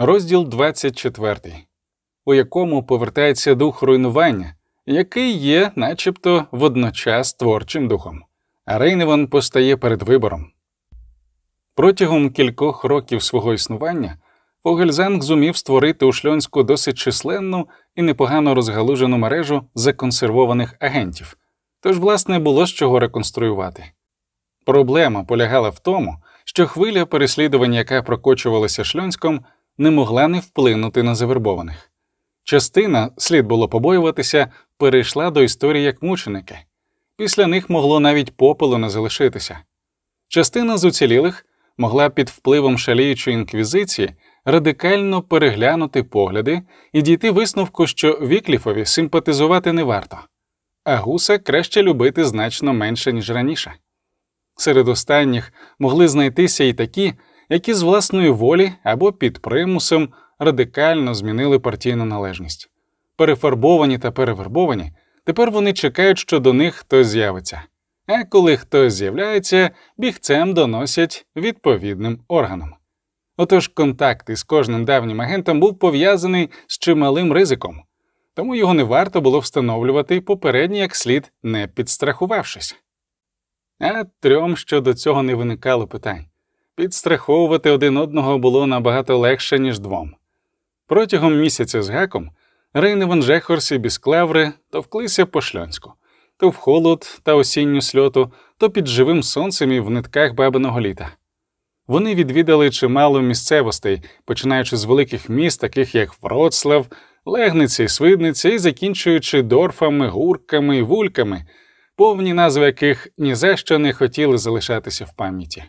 Розділ 24, у якому повертається дух руйнування, який є, начебто, водночас творчим духом, а Рейневан постає перед вибором. Протягом кількох років свого існування Фогельзанг зумів створити у шльонську досить численну і непогано розгалужену мережу законсервованих агентів, тож, власне, було з чого реконструювати. Проблема полягала в тому, що хвиля переслідування, яка прокочувалася шльонськом, не могла не вплинути на завербованих. Частина, слід було побоюватися, перейшла до історії як мученики, після них могло навіть попелу не залишитися. Частина з уцілілих могла під впливом шаліючої інквізиції радикально переглянути погляди і дійти висновку, що Вікліфові симпатизувати не варто, а гуса краще любити значно менше, ніж раніше. Серед останніх могли знайтися і такі, які з власної волі або під примусом радикально змінили партійну належність. Перефарбовані та перевербовані, тепер вони чекають, що до них хтось з'явиться. А коли хтось з'являється, бігцем доносять відповідним органам. Отож контакт із кожним давнім агентом був пов'язаний з чималим ризиком, тому його не варто було встановлювати попередньо як слід, не підстрахувавшись. А трьом щодо цього не виникало питань. Підстраховувати один одного було набагато легше, ніж двом. Протягом місяця з гаком Рейневан Жехорс і Бісклаври товклися по шльонську, то в холод та осінню сльоту, то під живим сонцем і в нитках бабиного літа. Вони відвідали чимало місцевостей, починаючи з великих міст, таких як Вроцлав, Легниця і Свидниця, і закінчуючи дорфами, гурками і вульками, повні назви яких ні за що не хотіли залишатися в пам'яті.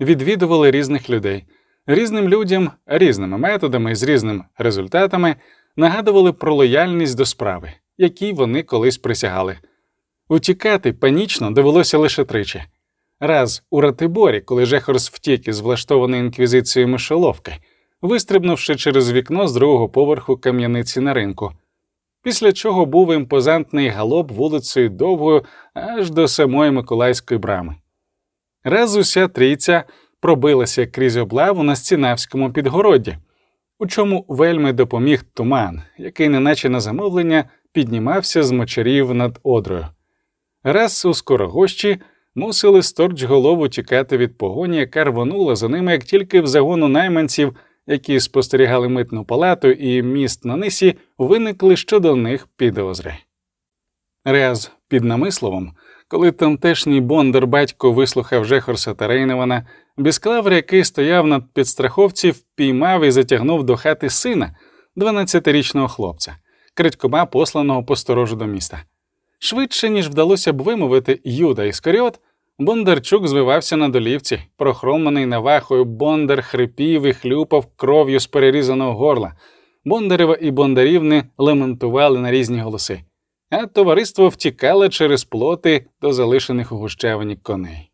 Відвідували різних людей, різним людям, різними методами з різними результатами нагадували про лояльність до справи, якій вони колись присягали. Утікати панічно довелося лише тричі. Раз у Ратиборі, коли Жехорс втік із влаштованої інквізицією мишоловки, вистрибнувши через вікно з другого поверху кам'яниці на ринку, після чого був імпозантний галоп вулицею довгою аж до самої Миколаївської брами. Раз уся трійця пробилася крізь облаву на Стінавському підгородді, у чому вельми допоміг туман, який, неначе на замовлення, піднімався з мочарів над одрою. Раз у скорогощі мусили сторч голову тікати від погоні, яка рвонула за ними, як тільки в загону найманців, які спостерігали митну палату і міст на нисі, виникли щодо них підозри. Рез під намисловом, коли тамтешній бондар батько вислухав Жехорса та Рейневана, Бісклавр, який стояв над підстраховців, піймав і затягнув до хати сина, 12-річного хлопця, крадькома посланого посторожу до міста. Швидше, ніж вдалося б вимовити Юда Іскаріот, Бондарчук звивався на долівці, прохроманий навахою, Бондар хрипів і хлюпав кров'ю з перерізаного горла. Бондарева і Бондарівни лементували на різні голоси, а товариство втікало через плоти до залишених у гущавині коней.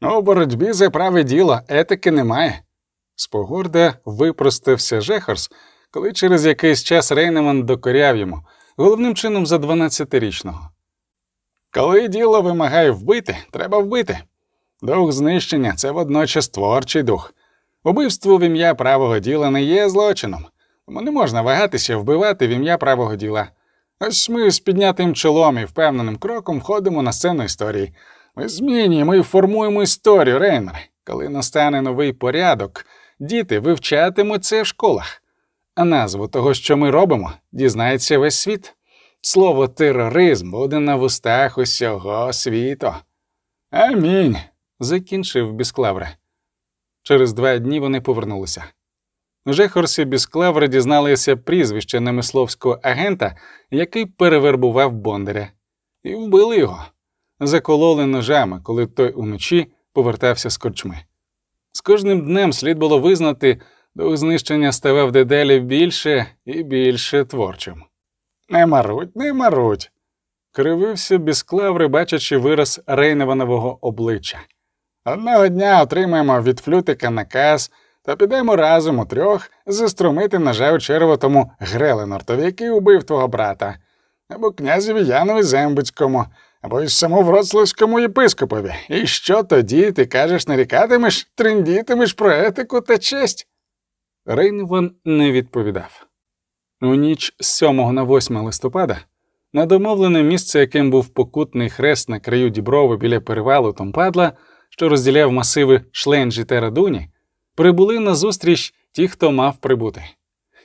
У боротьбі за праве діло етики немає. Спогорда випростався Жехарс, коли через якийсь час Рейнеман докоряв йому, головним чином за 12-річного. Коли діло вимагає вбити, треба вбити. Дух знищення це водночас творчий дух. Убивство в ім'я правого діла не є злочином, тому не можна вагатися вбивати в ім'я правого діла. Ось ми з піднятим чолом і впевненим кроком входимо на сцену історії. Ми змінюємо і формуємо історію, Рейнер. Коли настане новий порядок, діти вивчатимуть це в школах, а назву того, що ми робимо, дізнається весь світ. Слово тероризм буде на вустах усього світу. Амінь. закінчив Бісклавре. Через два дні вони повернулися. Жехорсі Бісклаври дізналися прізвище немисловського агента, який перевербував Бондаря, і вбили його, закололи ножами, коли той уночі повертався з корчми. З кожним днем слід було визнати, дух знищення ставав дедалі більше і більше творчим. Не маруть, не маруть. кривився Бісклаври, бачачи вираз Рейневанового обличчя. Одного дня отримаємо від флютика наказ та підемо разом у трьох заструмити ножа у черво тому Греленортові, який убив твого брата, або князеві Янові Зембицькому, або й саму Вроцлавському єпископові. І що тоді ти кажеш, нарікатимеш, триндітимеш про етику та честь? Рейнван не відповідав. У ніч з 7 на 8 листопада на домовлене місце, яким був покутний хрест на краю діброви біля перевалу Томпадла, що розділяв масиви Шленджі та Радуні, прибули на зустріч ті, хто мав прибути,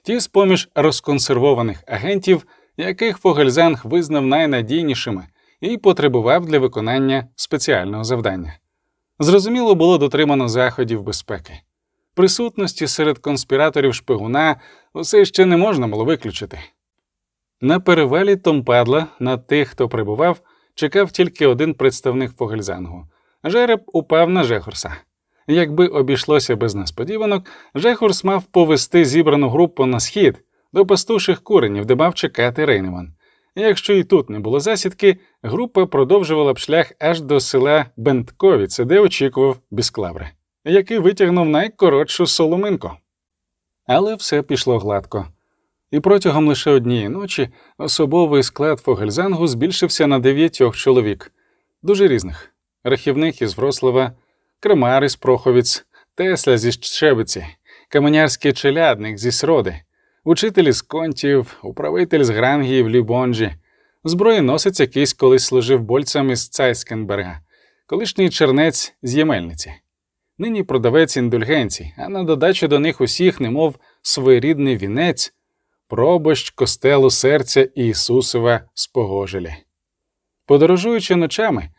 ті з поміж розконсервованих агентів, яких Фогельзанг визнав найнадійнішими і потребував для виконання спеціального завдання. Зрозуміло було дотримано заходів безпеки. Присутності серед конспіраторів шпигуна усе ще не можна було виключити. На перевалі Томпадла на тих, хто прибував, чекав тільки один представник Фогельзангу. Жереб упав на Жехорса. Якби обійшлося без несподіванок, Жехорс мав повести зібрану групу на схід до пастуших куренів, де мав чекати Рейневан. Якщо і тут не було засідки, група продовжувала б шлях аж до села Бентковіце, де очікував Бісклаври, який витягнув найкоротшу соломинку. Але все пішло гладко. І протягом лише однієї ночі особовий склад Фогельзангу збільшився на дев'ятьох чоловік, дуже різних рахівник із Вроцлава, крамар із Проховіць, Тесля зі Щебиці, каменярський челядник зі Сроди, учитель з контів, управитель з Грангії Лібонджі, зброєносець який колись служив Больцам із Цайскенберга, колишній чернець з Ємельниці. Нині продавець індульгенцій, а на додачу до них усіх, немов своєрідний вінець, пробощ костелу серця Ісусова спогожелі. Подорожуючи ночами,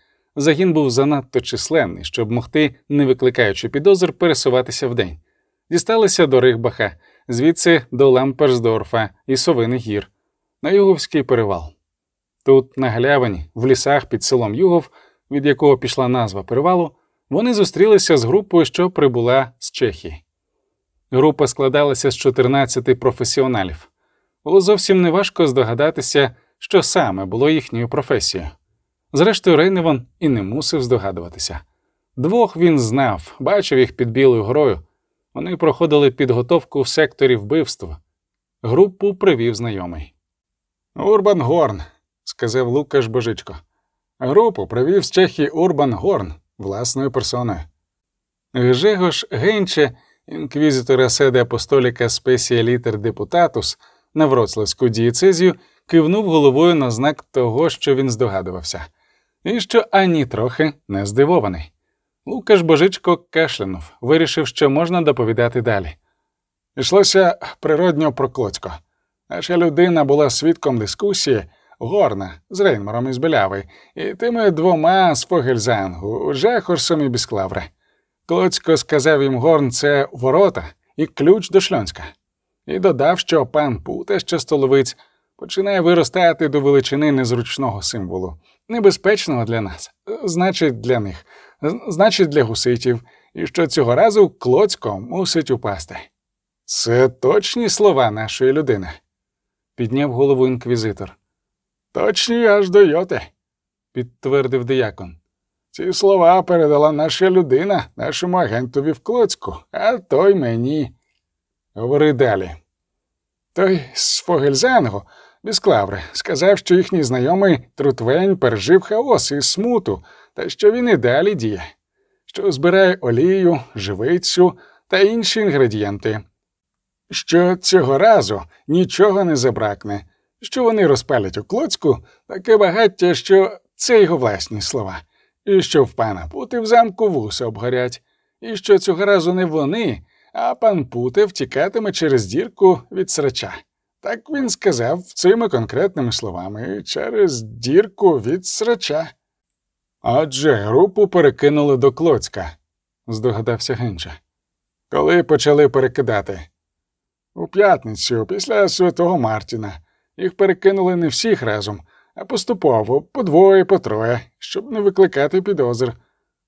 загін був занадто численний, щоб могти, не викликаючи підозр, пересуватися вдень. Дісталися до Рихбаха, звідси до Ламперсдорфа і Совиних гір, на Юговський перевал. Тут, на галявині, в лісах під селом Югов, від якого пішла назва перевалу, вони зустрілися з групою, що прибула з Чехії. Група складалася з 14 професіоналів. Було зовсім неважко здогадатися, що саме було їхньою професією. Зрештою, Рейневан і не мусив здогадуватися. Двох він знав, бачив їх під Білою горою. Вони проходили підготовку в секторі вбивства. Групу привів знайомий. Урбан Горн, сказав Лукаш Божичко. Групу привів з Чехії Урбан Горн власною персоною. Гжегош Генче, інквізитора седе апостоліка спесія літер депутатус на Вроцлавську дієцезію, кивнув головою на знак того, що він здогадувався, і що ані трохи не здивований. Лукаш Божичко кашлянув, вирішив, що можна доповідати далі. Йшлося природньо про Клоцько. Наша людина була свідком дискусії горна з Рейнмором із Беляви і тими двома з Фогельзангу, Жехорсом і Бісклавре. Клоцько сказав їм горн це ворота і ключ до Шльонська, і додав, що пан Пута ще столовиць починає виростати до величини незручного символу, небезпечного для нас, значить, для них, значить, для гуситів, і що цього разу Клоцько мусить упасти. Це точні слова нашої людини, підняв голову інквізитор. Точні аж до йоти, підтвердив диякон. Ці слова передала наша людина нашому агентові в Клоцьку, а той мені. Говори далі. Той з Фогельзенгу, без Клаври, сказав, що їхній знайомий Трутвень пережив хаос і смуту, та що він і далі діє, що збирає олію, живицю та інші інгредієнти, що цього разу нічого не забракне, що вони розпалять у Клоцьку таке багаття, що це його власні слова, і що в пана Пути в замку вуса обгорять, і що цього разу не вони, а пан Путе втікатиме через дірку від срача. Так він сказав цими конкретними словами через дірку від срача. Отже, групу перекинули до Клоцька, здогадався Генча. Коли почали перекидати? У п'ятницю, після святого Мартіна. Їх перекинули не всіх разом, а поступово, по двоє, по троє, щоб не викликати підозр.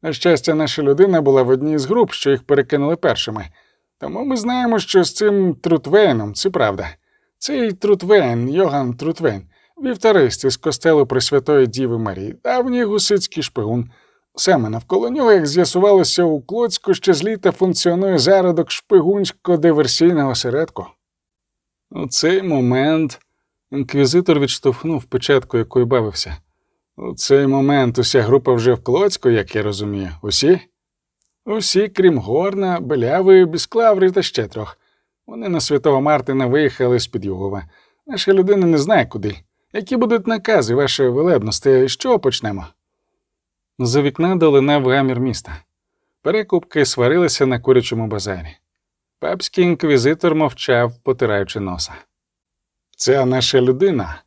На щастя, наша людина була в одній з груп, що їх перекинули першими. Тому ми знаємо, що з цим Трутвейном це правда. Цей Трутвейн, Йоган Трутвейн, вівтарист із костелу Пресвятої Діви Марії, давній гусицький шпигун. Саме навколо нього, як з'ясувалося у Клоцьку, ще з літа функціонує зародок шпигунсько-диверсійного осередку. У цей момент інквізитор відштовхнув печатку, якою бавився. У цей момент уся група вже в Клоцьку, як я розумію, усі? Усі, крім горна, беляви, бісклаври та ще трьох. Вони на святого Мартина виїхали з-під Югова. Наша людина не знає куди. Які будуть накази, вашої велебності, з чого почнемо? За вікна долинав гамір міста. Перекупки сварилися на курячому базарі. Папський інквізитор мовчав, потираючи носа. Ця наша людина?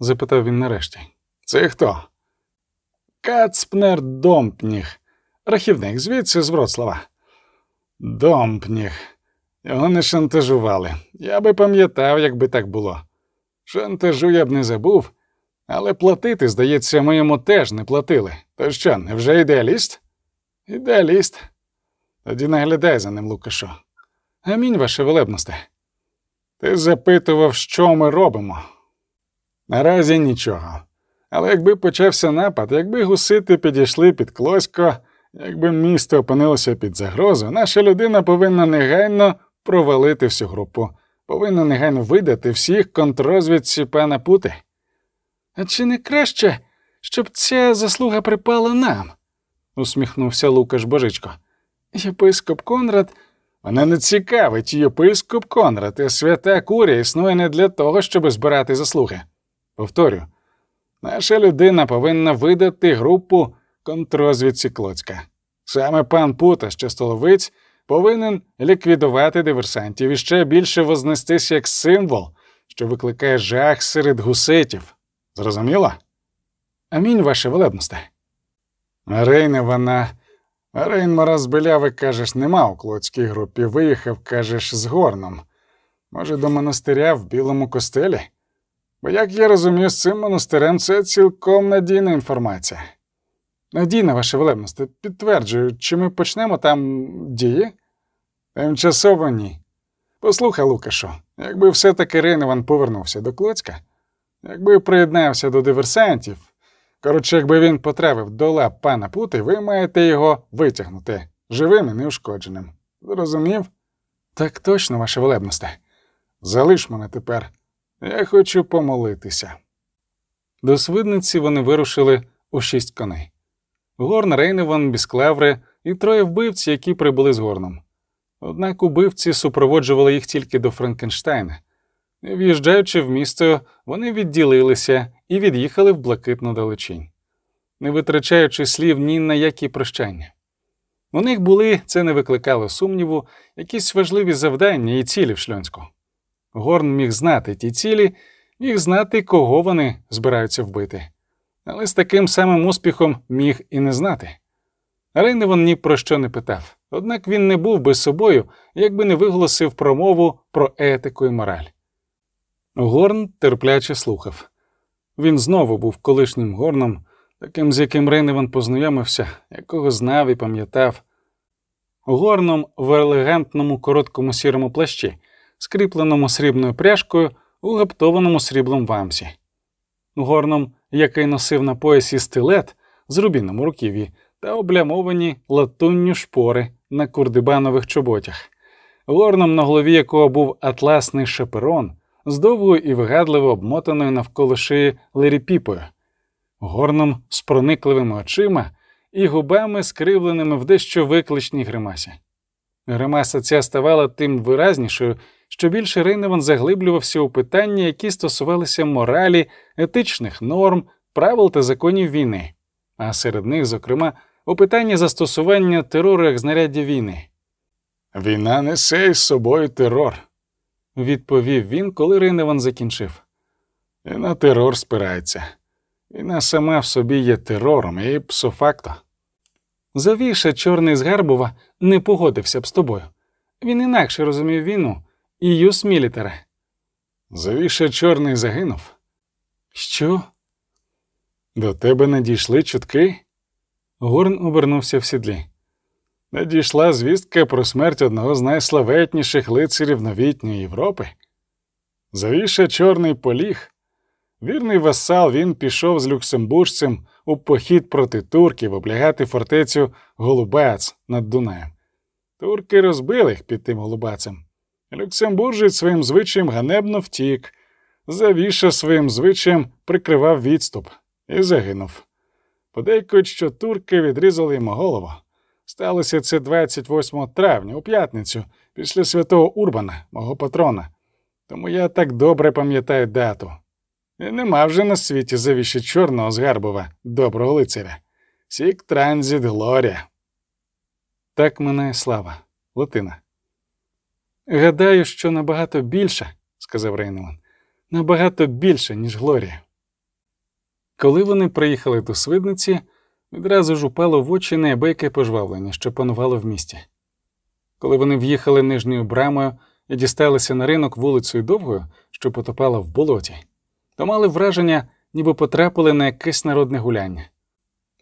запитав він нарешті. Це хто? Кацпнер Домпніг, рахівник, звідси з Вроцлава. Домпніг. Його не шантажували. Я би пам'ятав, якби так було. Шантажу я б не забув, але платити, здається, ми йому теж не платили. То що, невже ідеаліст? Ідеаліст. Тоді наглядай за ним, Лукашо. Амінь, ваше велебносте. Ти запитував, що ми робимо. Наразі нічого. Але якби почався напад, якби гусити підійшли під Клосько, якби місто опинилося під загрозою, наша людина повинна негайно провалити всю групу, повинна негайно видати всіх контррозвідці пана Пути. А чи не краще, щоб ця заслуга припала нам? усміхнувся Лукаш Божичко. Єпископ Конрад. Мене не цікавить єпископ Конрад, і свята куря існує не для того, щоб збирати заслуги. Повторю, наша людина повинна видати групу контррозвідці Клоцька. Саме пан Пута, що столовиць, повинен ліквідувати диверсантів і ще більше вознестися як символ, що викликає жах серед гуситів. Зрозуміло? Амінь, ваше велебносте. Рейне вона. Рейн Мораз Беляви, кажеш, нема у Клоцькій групі. Виїхав, кажеш, з горном. Може, до монастиря в білому костелі? Бо, як я розумію, з цим монастирем це цілком надійна інформація. Надійна, ваше велебносте, підтверджую, чи ми почнемо там дії? Тимчасово ні. Послухай, Лукашо, якби все-таки Рейневан повернувся до Клоцька, якби приєднався до диверсантів, коротше, якби він потрапив до лап пана Пути, ви маєте його витягнути живим і неушкодженим. Зрозумів? Так точно, ваше велебносте. Залиш мене тепер. Я хочу помолитися. До свидниці вони вирушили у шість коней. Горн, Рейневан, Бісклеври і троє вбивці, які прибули з горном. Однак убивці супроводжували їх тільки до Франкенштайна. В'їжджаючи в місто, вони відділилися і від'їхали в блакитну далечінь, не витрачаючи слів ні на які прощання. У них були, це не викликало сумніву, якісь важливі завдання і цілі в Шльонську. Горн міг знати ті цілі, міг знати, кого вони збираються вбити, але з таким самим успіхом міг і не знати. Рейневан ні про що не питав, однак він не був би собою, якби не виголосив промову про етику і мораль. Горн терпляче слухав. Він знову був колишнім горном, таким, з яким Рейневан познайомився, якого знав і пам'ятав. Горном в елегантному короткому сірому плащі, скріпленому срібною пряжкою у гаптованому сріблом вамсі. Горном, який носив на поясі стилет з рубіном у руків'ї та облямовані латунню шпори на курдибанових чоботях, горном, на голові якого був атласний шаперон з довгою і вигадливо обмотаною навколо шиї леріпіпою, горном з проникливими очима і губами, скривленими в дещо викличній гримасі. Гримаса ця ставала тим виразнішою, що більше Рейневан заглиблювався у питання, які стосувалися моралі, етичних норм, правил та законів війни, а серед них, зокрема, у питанні застосування терору як знаряддя війни. Війна несе із собою терор, відповів він, коли Рейневан закінчив. І на терор спирається. Війна сама в собі є терором і псофакто. Завіша чорний з Гарбова не погодився б з тобою. Він інакше розумів війну і юс мілітаре. Завіша чорний загинув. Що? До тебе надійшли чутки? Горн обернувся в сідлі. Надійшла звістка про смерть одного з найславетніших лицарів новітньої Європи. Завіша чорний поліг. Вірний васал він пішов з люксембуржцем у похід проти турків облягати фортецю Голубац над Дунаєм. Турки розбили їх під тим голубацем. Люксембуржець своїм звичаєм ганебно втік, завіша своїм звичаєм прикривав відступ і загинув. Подейкують, що турки відрізали йому голову. Сталося це 28 травня, у п'ятницю, після святого Урбана, мого патрона, тому я так добре пам'ятаю дату. І нема вже на світі завіще чорного з Гарбова, доброго лицаря. Сік транзит Глорія. Так минає слава, Латина. Гадаю, що набагато більше, сказав Рейнеман, набагато більше, ніж Глорія. Коли вони приїхали до свидниці, відразу ж упало в очі неабияке пожвавлення, що панувало в місті. Коли вони в'їхали нижньою брамою і дісталися на ринок вулицею довгою, що потопала в болоті, то мали враження, ніби потрапили на якесь народне гуляння.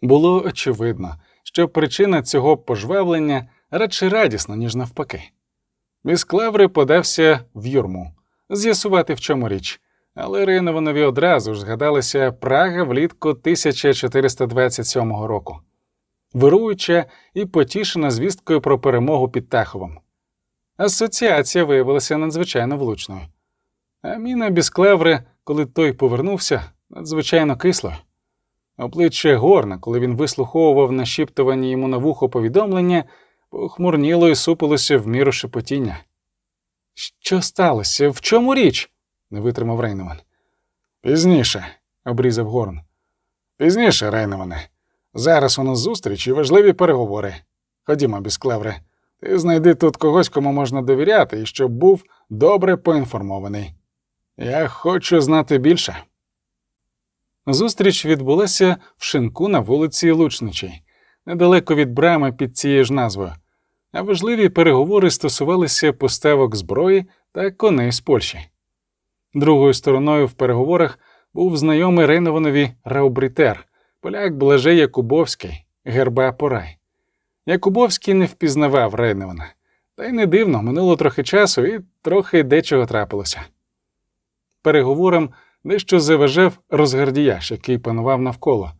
Було очевидно, що причина цього пожвавлення радше радісна, ніж навпаки. Міс Клеври подався в юрму з'ясувати, в чому річ, але Рейнованові одразу ж згадалася Прага влітку 1427 року, вируюча і потішена звісткою про перемогу під Таховом. Асоціація виявилася надзвичайно влучною. А міна Бісклеври, коли той повернувся, надзвичайно кислою. Обличчя горна, коли він вислуховував нашіптувані йому на вухо повідомлення, похмурніло і супилося в міру шепотіння. Що сталося? В чому річ? Не витримав Рейнеман. Пізніше, обрізав Горн. Пізніше, Рейнемане. Зараз у нас зустріч і важливі переговори. Ходімо, Бісклевре. Ти знайди тут когось, кому можна довіряти, і щоб був добре поінформований. Я хочу знати більше. Зустріч відбулася в шинку на вулиці Лучничій, недалеко від брами під цією ж назвою, а важливі переговори стосувалися поставок зброї та коней з Польщі. Другою стороною в переговорах був знайомий Рейнованові Раубрітер, поляк Блажей Якубовський, герба Порай. Якубовський не впізнавав Рейнована, та й не дивно, минуло трохи часу і трохи дечого трапилося. Переговорам дещо заважав розгардіяш, який панував навколо,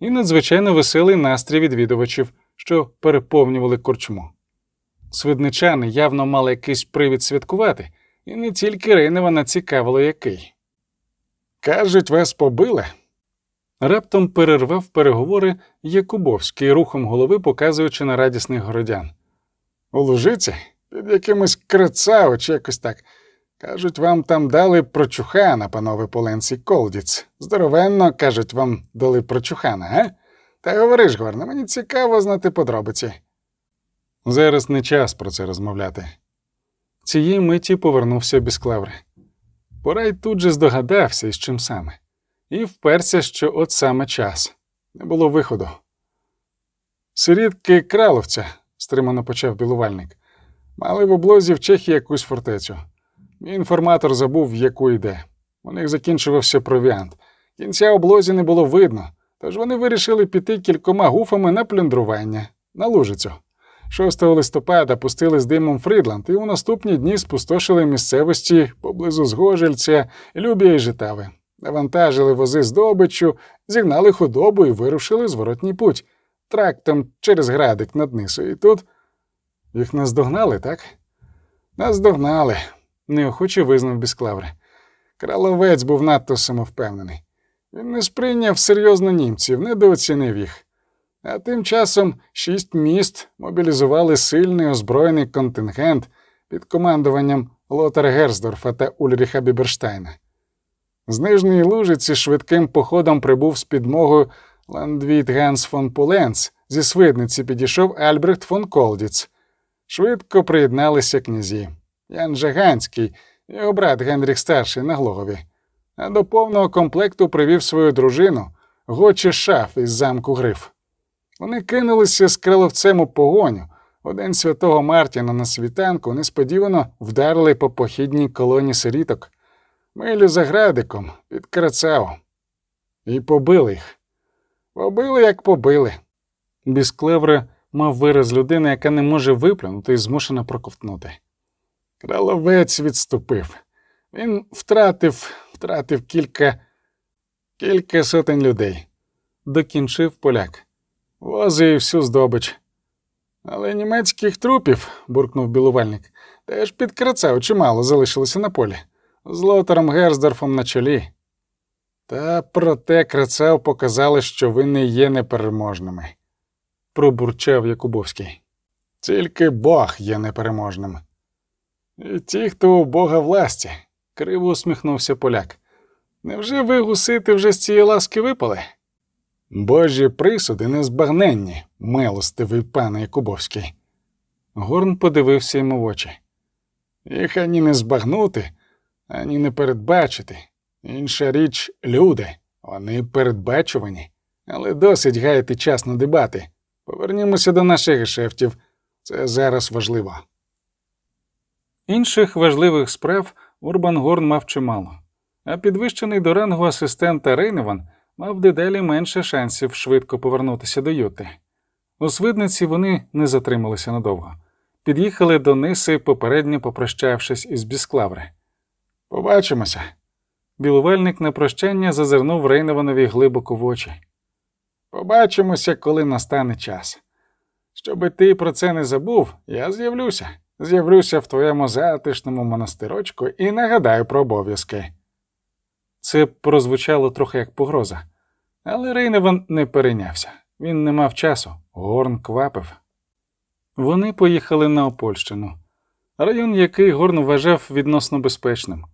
і надзвичайно веселий настрій відвідувачів, що переповнювали корчму. Свидничани явно мали якийсь привід святкувати, і не тільки Рейневана цікавило який. Кажуть, вас побили. Раптом перервав переговори Якубовський рухом голови, показуючи на радісних городян. У лужиці під якимось крицао чи якось так. Кажуть, вам там дали прочухана, панове Поленці Колдіц. Здоровенно, кажуть, вам дали прочухана, а? Та говориш, Горне, мені цікаво знати подробиці. Зараз не час про це розмовляти. Цієї миті повернувся Бісклаври. Порай тут же здогадався, із чим саме, і вперся, що от саме час не було виходу. Сирітки краловця, стримано почав білувальник, мали в облозі в Чехії якусь фортецю. Мій інформатор забув, в яку йде. У них закінчувався провіант. Кінця облозі не було видно, тож вони вирішили піти кількома гуфами на плюндрування, на лужицю. 6 листопада пустили з димом Фрідланд і у наступні дні спустошили місцевості поблизу Згожельця, Любія і Житави. Навантажили вози здобиччю, зігнали худобу і вирушили зворотній путь трактом через градик над нису. І тут їх наздогнали, так? Наздогнали, неохоче визнав Бісклаври. Краловець був надто самовпевнений. Він не сприйняв серйозно німців, недооцінив їх. А тим часом шість міст мобілізували сильний озброєний контингент під командуванням Лотера Герздорфа та Ульріха Біберштайна. З нижньої лужиці швидким походом прибув з підмогою Ландвіт Ганс фон Пуленц, зі свидниці підійшов Альбрехт фон Колдіц. Швидко приєдналися князі Ян Жаганський, його брат Генріх Старший на Глогові, а до повного комплекту привів свою дружину Гочі Шаф із замку Гриф. Вони кинулися з криловцем у погоню. День святого Мартіна на світанку несподівано вдарили по похідній колоні сиріток, милю за градиком під Крацао. І побили їх. Побили, як побили. Бісклевре мав вираз людини, яка не може виплюнути і змушена проковтнути. Краловець відступив. Він втратив, втратив кілька, кілька сотень людей. Докінчив поляк. Вози і всю здобич. Але німецьких трупів, буркнув білувальник, теж під Крацау чимало залишилося на полі, з Лотером Герздорфом на чолі. Та проте Крацау показали, що ви не є непереможними, пробурчав Якубовський. Тільки Бог є непереможним. І ті, хто у Бога власті, криво усміхнувся поляк. Невже ви гусити вже з цієї ласки випали? Божі присуди незбагненні, милостивий пане Якубовський. Горн подивився йому в очі. Їх ані не збагнути, ані не передбачити. Інша річ люди, вони передбачувані, але досить гаяти час на дебати. Повернімося до наших гешефтів. Це зараз важливо. Інших важливих справ Урбан Горн мав чимало, а підвищений до рангу асистента Рейневан мав дедалі менше шансів швидко повернутися до Юти. У свидниці вони не затрималися надовго. Під'їхали до Ниси, попередньо попрощавшись із Бісклаври. Побачимося. Білувальник на прощання зазирнув Рейневанові глибоко в очі. Побачимося, коли настане час. Щоби ти про це не забув, я з'явлюся. З'явлюся в твоєму затишному монастирочку і нагадаю про обов'язки. Це прозвучало трохи як погроза, але Рейневан не перейнявся. Він не мав часу, горн квапив. Вони поїхали на Опольщину, район, який Горн вважав відносно безпечним.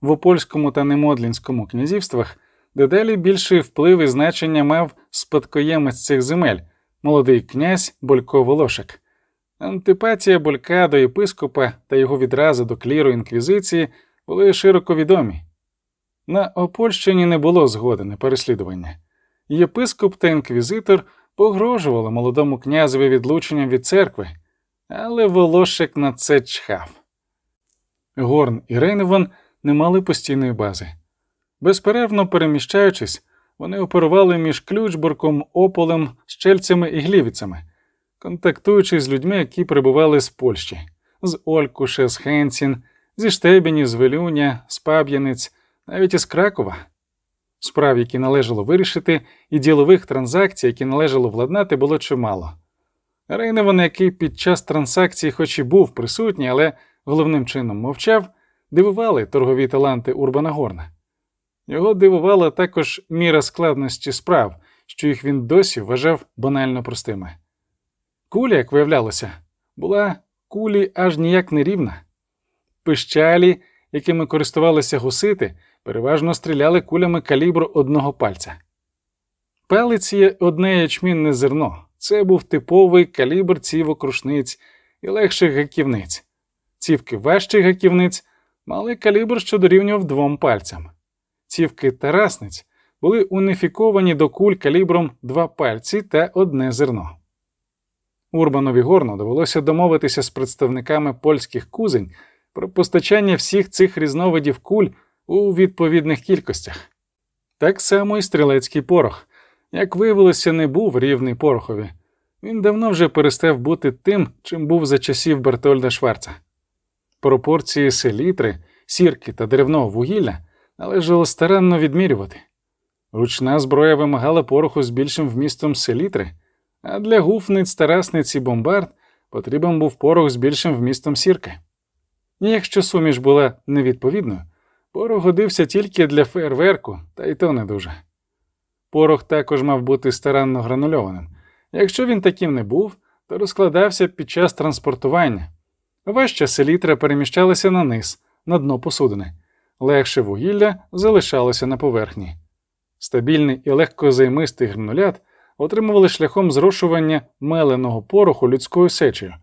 В Опольському та Немодлінському князівствах дедалі більший вплив і значення мав спадкоємець цих земель, молодий князь Болько Волошек. Антипатія Болька до єпископа та його відрази до кліру інквізиції були широко відомі. На Опольщині не було згоди на переслідування. Єпископ та інквізитор погрожували молодому князеві відлученням від церкви, але Волошек на це чхав. Горн і Рейневан не мали постійної бази. Безперервно переміщаючись, вони оперували між Ключбурком, Ополем, Щельцями і Глівіцями, контактуючи з людьми, які прибували з Польщі, з Олькуша, з Хенцін, зі Штебені, з Велюня, з Паб'яниць, навіть із Кракова. Справ, які належало вирішити, і ділових транзакцій, які належало владнати, було чимало. Рейневан, який під час транзакцій, хоч і був присутній, але головним чином мовчав, дивували торгові таланти Урбана Горна. Його дивувала також міра складності справ, що їх він досі вважав банально простими. Куля, як виявлялося, була кулі аж ніяк не рівна. Пищалі, якими користувалися гусити, переважно стріляли кулями калібру одного пальця. Палиці є одне ячмінне зерно. Це був типовий калібр цівокрушниць і легших гаківниць. Цівки важчих гаківниць мали калібр, що дорівнював двом пальцям. Цівки тарасниць були уніфіковані до куль калібром два пальці та одне зерно. Урбанові Горно довелося домовитися з представниками польських кузень про постачання всіх цих різновидів куль у відповідних кількостях. Так само і стрілецький порох, як виявилося, не був рівний порохові. Він давно вже перестав бути тим, чим був за часів Бертольда Шварца. Пропорції селітри, сірки та деревного вугілля належало старанно відмірювати. Ручна зброя вимагала пороху з більшим вмістом селітри, а для гуфниць, тарасниць і бомбард потрібен був порох з більшим вмістом сірки. І якщо суміш була невідповідною, порох годився тільки для фейерверку, та й то не дуже. Порох також мав бути старанно гранульованим. Якщо він таким не був, то розкладався під час транспортування. Важча селітра переміщалася на низ, на дно посудини, легше вугілля залишалося на поверхні. Стабільний і легкозаймистий гранулят отримували шляхом зрошування меленого пороху людською сечею,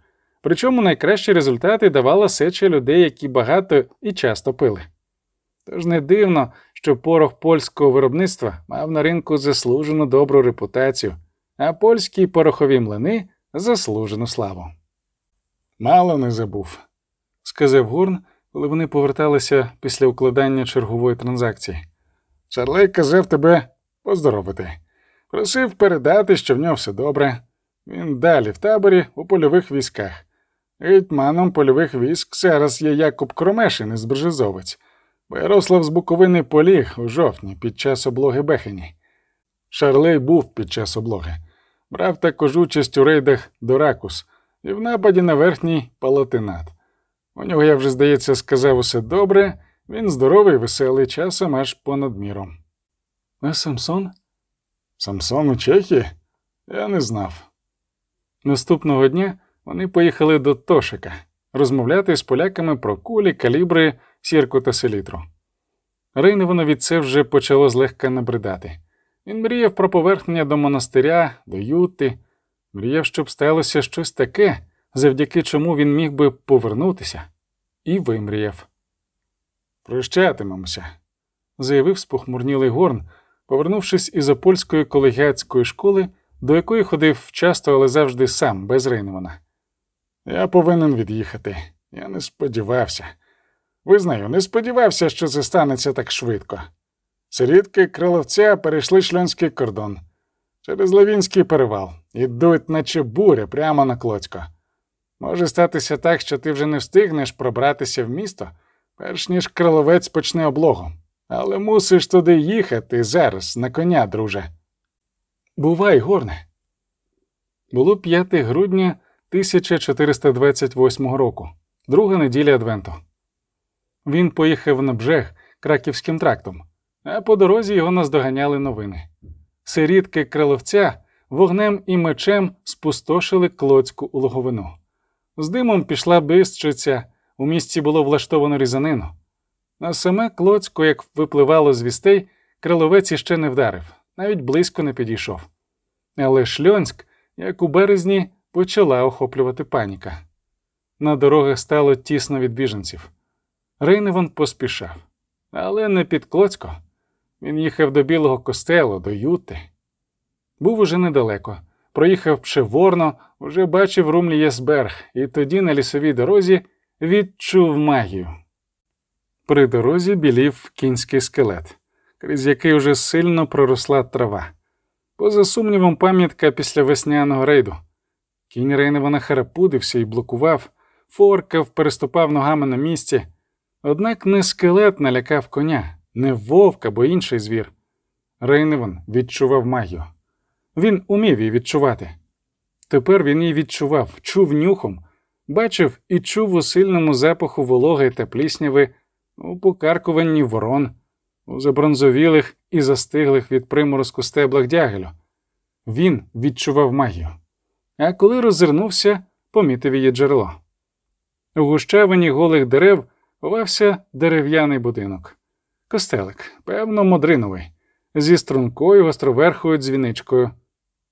причому найкращі результати давала сеча людей, які багато і часто пили. Тож не дивно, що порох польського виробництва мав на ринку заслужену добру репутацію, а польські порохові млини заслужену славу. Мало не забув, сказав Гурн, коли вони поверталися після укладання чергової транзакції. Шарлей казав тебе поздоровити. Просив передати, що в нього все добре. Він далі в таборі у польових військах. Гетьманом польових військ зараз є Якуб Кромешин із Бржезовець, Ярослав з Буковини поліг у жовтні під час облоги Бехені. Шарлей був під час облоги, брав також участь у рейдах до Ракус і в нападі на верхній палатинат. У нього, я вже, здається, сказав усе добре, він здоровий, веселий, часом аж понад міром. А Самсон? Самсон у Чехії? Я не знав. Наступного дня вони поїхали до Тошика, розмовляти з поляками про кулі, калібри, сірку та селітру. Рейневанові це вже почало злегка набридати. Він мріяв про повернення до монастиря, до Юти, мріяв, щоб сталося щось таке, завдяки чому він міг би повернутися, і вимріяв. Прощатимемося, заявив спохмурнілий горн, повернувшись із опольської колегіатської школи, до якої ходив часто, але завжди сам, без Рейневана. Я повинен від'їхати. Я не сподівався. Визнаю, не сподівався, що це станеться так швидко. Сирідки криловця перейшли шльонський кордон через Левінський перевал, ідуть, наче буря, прямо на Клоцько. Може статися так, що ти вже не встигнеш пробратися в місто, перш ніж криловець почне облогу. Але мусиш туди їхати зараз, на коня, друже. Бувай, горне. Було 5 грудня 1428 року, друга неділя Адвенту. Він поїхав на бжег краківським трактом, а по дорозі його наздоганяли новини. Сирідки криловця вогнем і мечем спустошили клоцьку логовину. З димом пішла бистриця, у місті було влаштовано різанину. На саме Клоцько, як випливало з вістей, криловець іще не вдарив, навіть близько не підійшов. Але Шльонськ, як у березні, почала охоплювати паніка. На дорогах стало тісно від біженців. Рейневан поспішав, але не під Клоцько. Він їхав до Білого костелу, до Юти. Був уже недалеко. Проїхав Пшеворно, уже бачив румлі Єсберг, і тоді на лісовій дорозі відчув магію. При дорозі білів кінський скелет, крізь який уже сильно проросла трава. Поза сумнівом, пам'ятка після весняного рейду. Кінь Рейневана харапудився і блокував, форкав, переступав ногами на місці. Однак не скелет налякав коня, не вовк або інший звір. Рейневан відчував магію. Він умів її відчувати. Тепер він її відчував, чув нюхом, бачив і чув у сильному запаху вологи та плісняви, у покаркуванні ворон, у забронзовілих і застиглих від приморозку стеблах дягелю. Він відчував магію. А коли роззирнувся, помітив її джерело. У гущавині голих дерев ховався дерев'яний будинок. Костелик, певно, модриновий, зі стрункою гостроверхою дзвіничкою.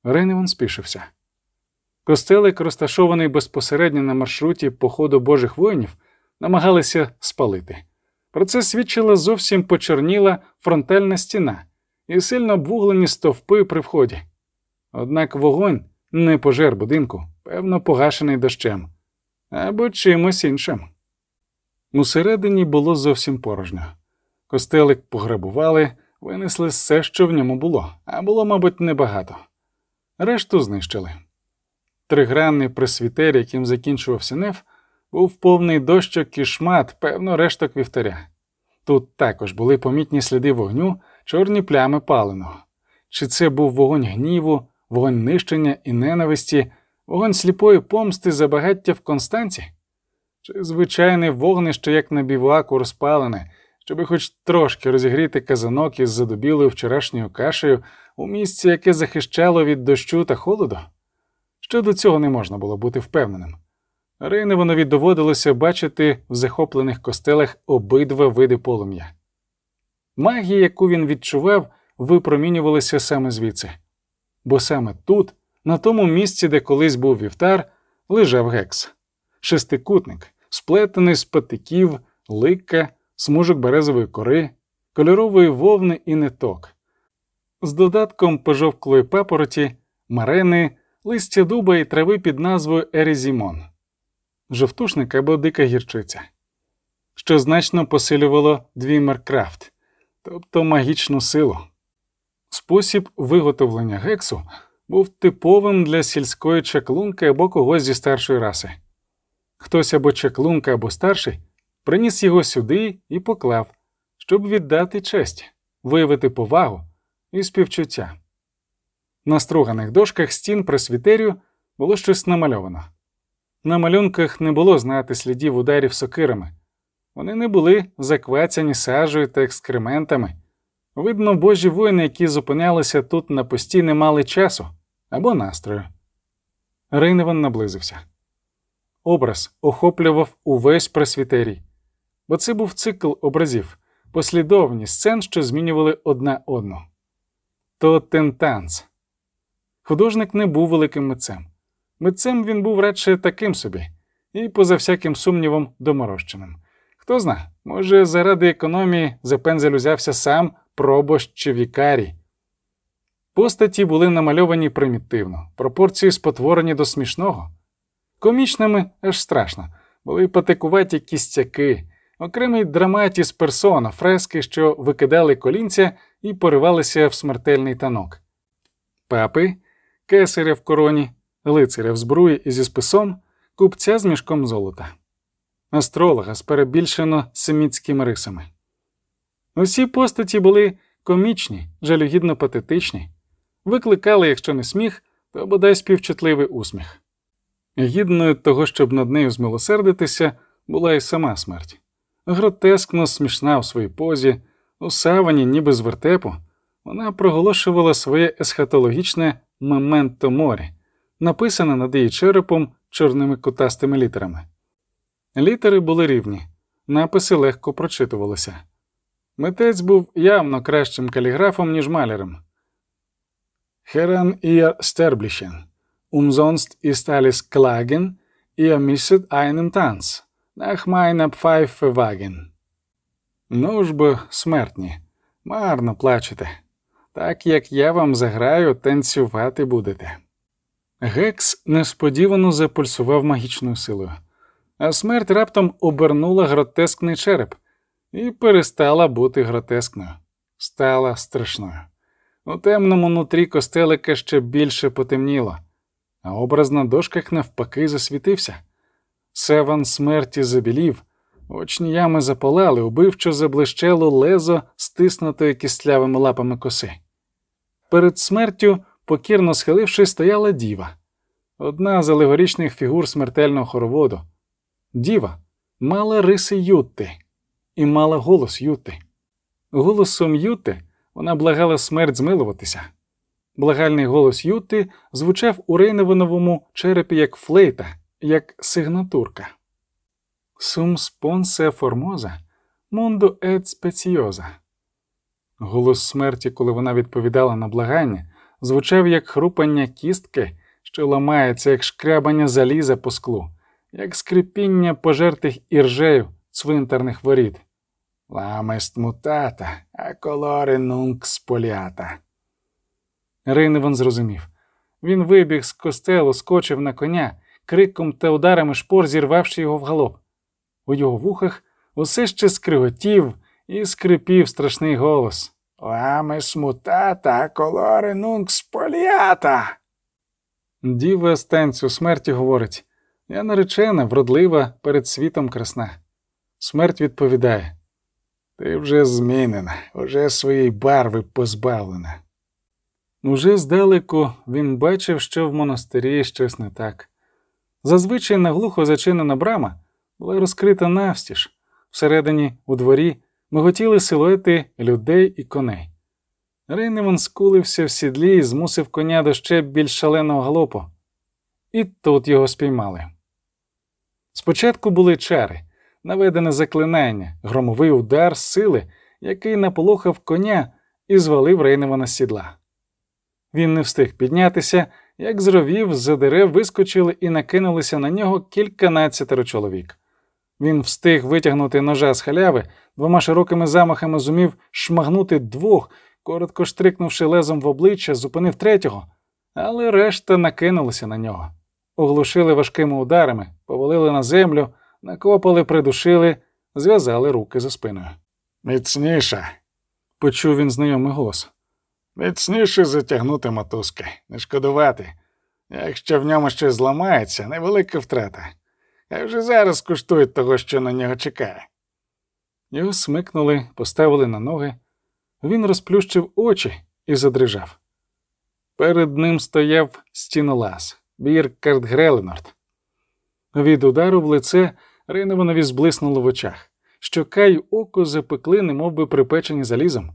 Рейневан спішився. Костелик, розташований безпосередньо на маршруті походу божих воїнів, намагалися спалити. Про це свідчила зовсім почорніла фронтальна стіна і сильно обвуглені стовпи при вході. Однак вогонь не пожер будинку, певно, погашений дощем або чимось іншим. Усередині було зовсім порожньо. Костелик пограбували, винесли все, що в ньому було, а було, мабуть, небагато. Решту знищили. Тригранний пресвітер, яким закінчувався неф, був повний дощок і шмат, певно, решток вівтаря. Тут також були помітні сліди вогню, чорні плями паленого. Чи це був вогонь гніву, вогонь нищення і ненависті, вогонь сліпої помсти за багаття в Констанці? Чи звичайне вогнище, як на бівуаку розпалене, щоби хоч трошки розігріти казанок із задубілою вчорашньою кашею у місці, яке захищало від дощу та холоду? Щодо цього не можна було бути впевненим. Рейневанові доводилося бачити в захоплених костелах обидва види полум'я. Магія, яку він відчував, випромінювалася саме звідси, бо саме тут, на тому місці, де колись був вівтар, лежав гекс, шестикутник, сплетений з патиків, ликка, смужок березової кори, кольорової вовни і ниток, з додатком пожовклої папороті, марени, листя дуба і трави під назвою Ерезімон жовтушник або дика гірчиця, що значно посилювало двімеркрафт, тобто магічну силу. Спосіб виготовлення гексу був типовим для сільської чаклунки або когось зі старшої раси. Хтось або чаклунка, або старший приніс його сюди і поклав, щоб віддати честь, виявити повагу і співчуття. На струганих дошках стін пресвітерію було щось намальовано. На малюнках не було знати слідів ударів сокирами, вони не були заквацяні сажею та екскрементами. Видно, божі воїни, які зупинялися тут на пості, не мали часу або настрою. Рейневан наблизився. Образ охоплював увесь пресвітерій, бо це був цикл образів, послідовні сцен, що змінювали одна одну. То тентанц. Художник не був великим митцем. Митцем він був радше таким собі, і, поза всяким сумнівом, доморощеним. Хто зна, може, заради економії за пензель узявся сам пробощ чи вікарій. Постаті були намальовані примітивно, пропорції спотворені до смішного. Комічними аж страшно, були патикуваті кістяки, окремий драматіс персона, фрески, що викидали колінця і поривалися в смертельний танок. Папи, кесаря в короні, лицаря в збруї і зі списом, купця з мішком золота, астролога з перебільшено семітськими рисами. Усі постаті були комічні, жалюгідно патетичні, викликали, якщо не сміх, то бодай співчутливий усміх. Гідною того, щоб над нею змилосердитися, була і сама смерть. Гротескно смішна у своїй позі, у савані, ніби з вертепу, вона проголошувала своє есхатологічне мементо морі, написане над її черепом чорними кутастими літерами. Літери були рівні, написи легко прочитувалися. Митець був явно кращим каліграфом, ніж малярем. Heran ihr Sterblichen, umsonst ist alles klagen, ihr misset einen Tanz, nach meiner Pfeife wagen. Ну ж бо, смертні, марно плачете, так як я вам заграю, танцювати будете. Гекс несподівано запульсував магічною силою, а смерть раптом обернула гротескний череп і перестала бути гротескною, стала страшною. У темному нутрі костелика ще більше потемніло, а образ на дошках навпаки засвітився. Севан смерті забілів, очні ями запалали, убивчо заблищело лезо, стиснутої кістлявими лапами коси. Перед смертю, покірно схилившись, стояла діва, одна з алегорічних фігур смертельного хороводу. Діва мала риси Ютти і мала голос Ютти. Голосом Ютти вона благала смерть змилуватися. Благальний голос Ютти звучав у Рейневановому черепі як флейта, як сигнатурка. Сум спонсе формоза, мунду ет спеціоза. Голос смерті, коли вона відповідала на благання, звучав як хрупання кістки, що ламається, як шкрябання заліза по склу, як скрипіння пожертих іржею цвинтарних воріт. Ламест мутата, а колори нунк сполята. Рейневан зрозумів. Він вибіг з костелу, скочив на коня, криком та ударами шпор зірвавши його в галоп. У його вухах усе ще скриготів і скрипів страшний голос. Ламес мутата, а колори нунк сполята. Діва станцю смерті говорить Я наречена, вродлива, перед світом красна. Смерть відповідає Ти вже змінена, уже своєї барви позбавлена. Уже здалеку він бачив, що в монастирі щось не так. Зазвичай наглухо зачинена брама була розкрита навстіж, всередині, у дворі, миготіли силуети людей і коней. Рейневан скулився в сідлі і змусив коня до ще більш шаленого галопу. І тут його спіймали. Спочатку були чари, наведене заклинання, громовий удар сили, який наполохав коня і звалив Рейневана з сідла. Він не встиг піднятися, як з ровів за дерев вискочили і накинулися на нього кільканадцятеро чоловік. Він встиг витягнути ножа з халяви, двома широкими замахами зумів шмагнути двох, коротко штрикнувши лезом в обличчя, зупинив третього, але решта накинулися на нього, оглушили важкими ударами, повалили на землю, накопали, придушили, зв'язали руки за спиною. Міцніше, почув він знайомий голос. Міцніше затягнути мотузки, не шкодувати. Якщо в ньому щось зламається, невелика втрата. А вже зараз куштують того, що на нього чекає. Його смикнули, поставили на ноги. Він розплющив очі і задрижав. Перед ним стояв стінолаз, Біркард Греленорд. Від удару в лице Рейневанові зблиснуло в очах. Щока й око запекли, немов би припечені залізом.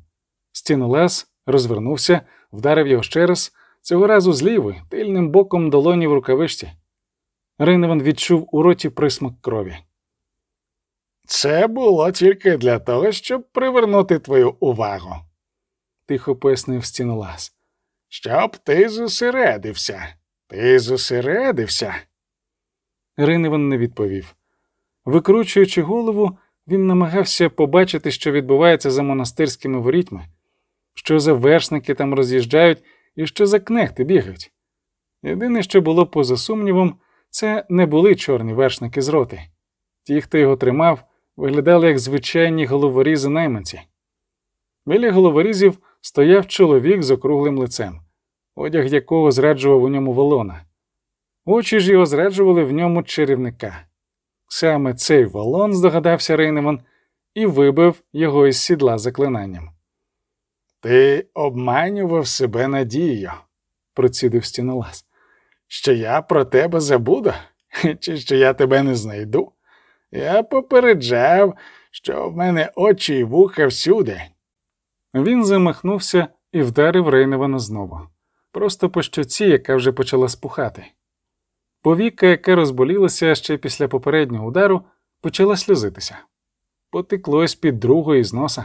Стінолаз розвернувся, вдарив його ще раз, цього разу з тильним боком долоні в рукавичці. Рейневан відчув у роті присмак крові. Це було тільки для того, щоб привернути твою увагу, тихо пояснив стінолаз. Щоб ти зосередився. Ти зосередився. Рейневан не відповів. Викручуючи голову, він намагався побачити, що відбувається за монастирськими ворітьми, що за вершники там роз'їжджають і що за кнехти бігають. Єдине, що було поза сумнівом, це не були чорні вершники з роти. Ті, хто його тримав, виглядали як звичайні головорізи найманці. Біля головорізів стояв чоловік з округлим лицем, одяг якого зраджував у ньому волона. Очі ж його зраджували в ньому чарівника. Саме цей волон, здогадався Рейневан, і вибив його із сідла заклинанням. Ти обманював себе надією, процідив стінолаз. Що я про тебе забуду, чи що я тебе не знайду? Я попереджав, що в мене очі й вуха всюди. Він замахнувся і вдарив Рейневана знову, просто по щоці, яка вже почала спухати. Повіка, яке розболілося ще після попереднього удару, почала сльозитися. Потекло з під другої з носа.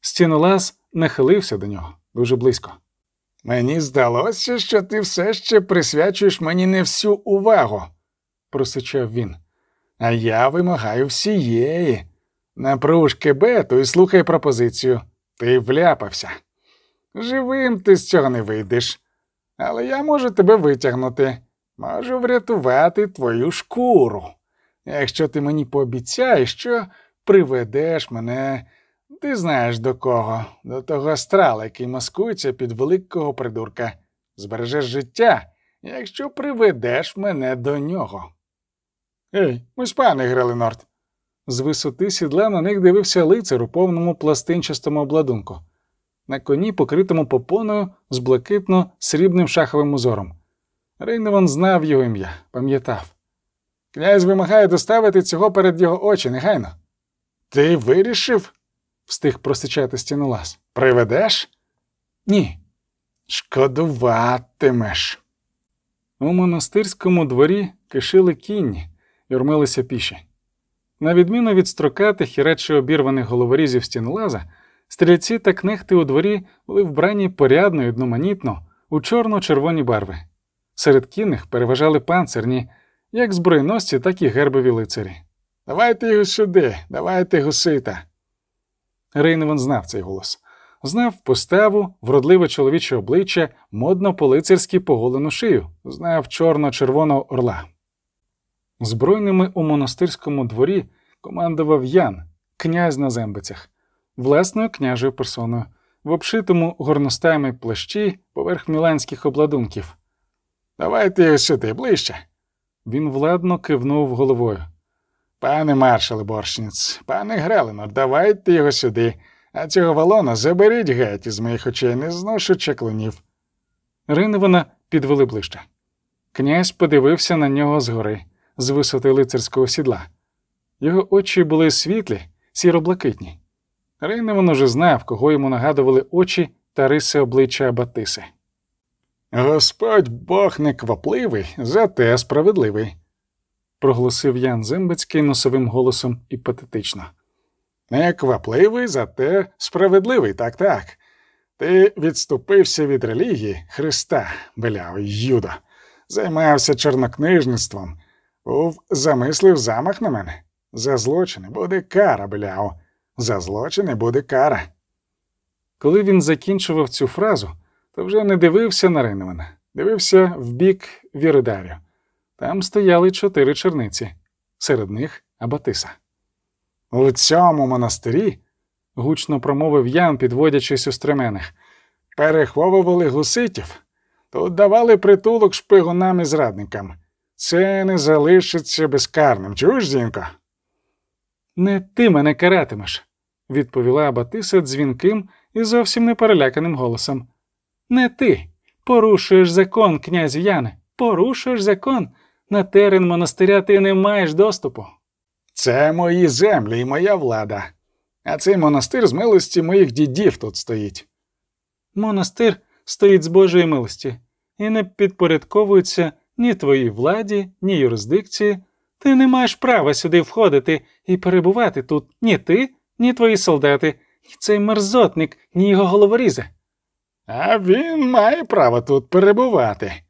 Стінолаз нахилився до нього дуже близько. Мені здалося, що ти все ще присвячуєш мені не всю увагу, просичав він. А я вимагаю всієї. Напруж кебету і слухай пропозицію. Ти вляпався. Живим ти з цього не вийдеш, але я можу тебе витягнути, можу врятувати твою шкуру. Якщо ти мені пообіцяєш, що приведеш мене, ти знаєш до кого, до того астрала, який маскується під великого придурка, збережеш життя, якщо приведеш мене до нього. Ей, ми пане Греленорд. З висоти сідла на них дивився лицар у повному пластинчастому обладунку, на коні, покритому попоною з блакитно срібним шаховим узором. Рейневан знав його ім'я, пам'ятав. Князь вимагає доставити цього перед його очі негайно. Ти вирішив? Встиг просичати стінолаз. Приведеш? Ні. Шкодуватимеш. У монастирському дворі кишили кінні, юрмилися піші. На відміну від строкатих і радше обірваних головорізів стінолаза, стрільці та кнехти у дворі були вбрані порядно і одноманітно у чорно-червоні барви. Серед кінних переважали панцирні, як збройносці, так і гербові лицарі. Давайте його сюди, давайте гусита. Рейневан знав цей голос. Знав поставу, вродливе чоловіче обличчя, модно по-лицарськи поголену шию, знав чорно-червоного орла. Збройними у монастирському дворі командував Ян, князь на зембицях, власною княжою персоною, в обшитому горностаями плащі поверх міланських обладунків. Давайте сюди ближче. Він владно кивнув головою. Пане маршале борщниць, пане Греленор, давайте його сюди, а цього валона заберіть геть із моїх очей, не зношу чеклунів. Риневана підвели ближче. Князь подивився на нього згори, з висоти лицарського сідла. Його очі були світлі, сіро-блакитні. Рейневан уже знав, кого йому нагадували очі та риси обличчя Абатиси. Господь Бог не квапливий, зате справедливий проголосив Ян Зембецький носовим голосом і патетично. Неквапливий, зате справедливий, так так. Ти відступився від релігії Христа, белявий Юдо, займався чорнокнижництвом, був замислив замах на мене. За злочини буде кара, беляв, за злочини буде кара. Коли він закінчував цю фразу, то вже не дивився на Рейневана, дивився в бік Віридарю. Там стояли чотири черниці, серед них Абатиса. У цьому монастирі, гучно промовив Ян, підводячись у стременах, переховували гуситів, тут давали притулок шпигунам і зрадникам. Це не залишиться безкарним. Чуєш, Зінко? Не ти мене каратимеш, відповіла Абатиса дзвінким і зовсім не переляканим голосом. Не ти порушуєш закон, князю Яне, порушуєш закон. На терен монастиря ти не маєш доступу. Це мої землі і моя влада, а цей монастир з милості моїх дідів тут стоїть. Монастир стоїть з Божої милості і не підпорядковується ні твоїй владі, ні юрисдикції. Ти не маєш права сюди входити і перебувати тут ні ти, ні твої солдати, ні цей мерзотник, ні його головорізи. А він має право тут перебувати.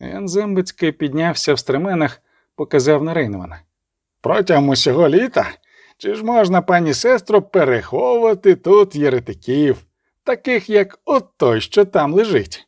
Ян Зембицький піднявся в стременах, показав на Рейневана. Протягом усього літа чи ж можна, пані сестро, переховувати тут єретиків, таких як от той, що там лежить?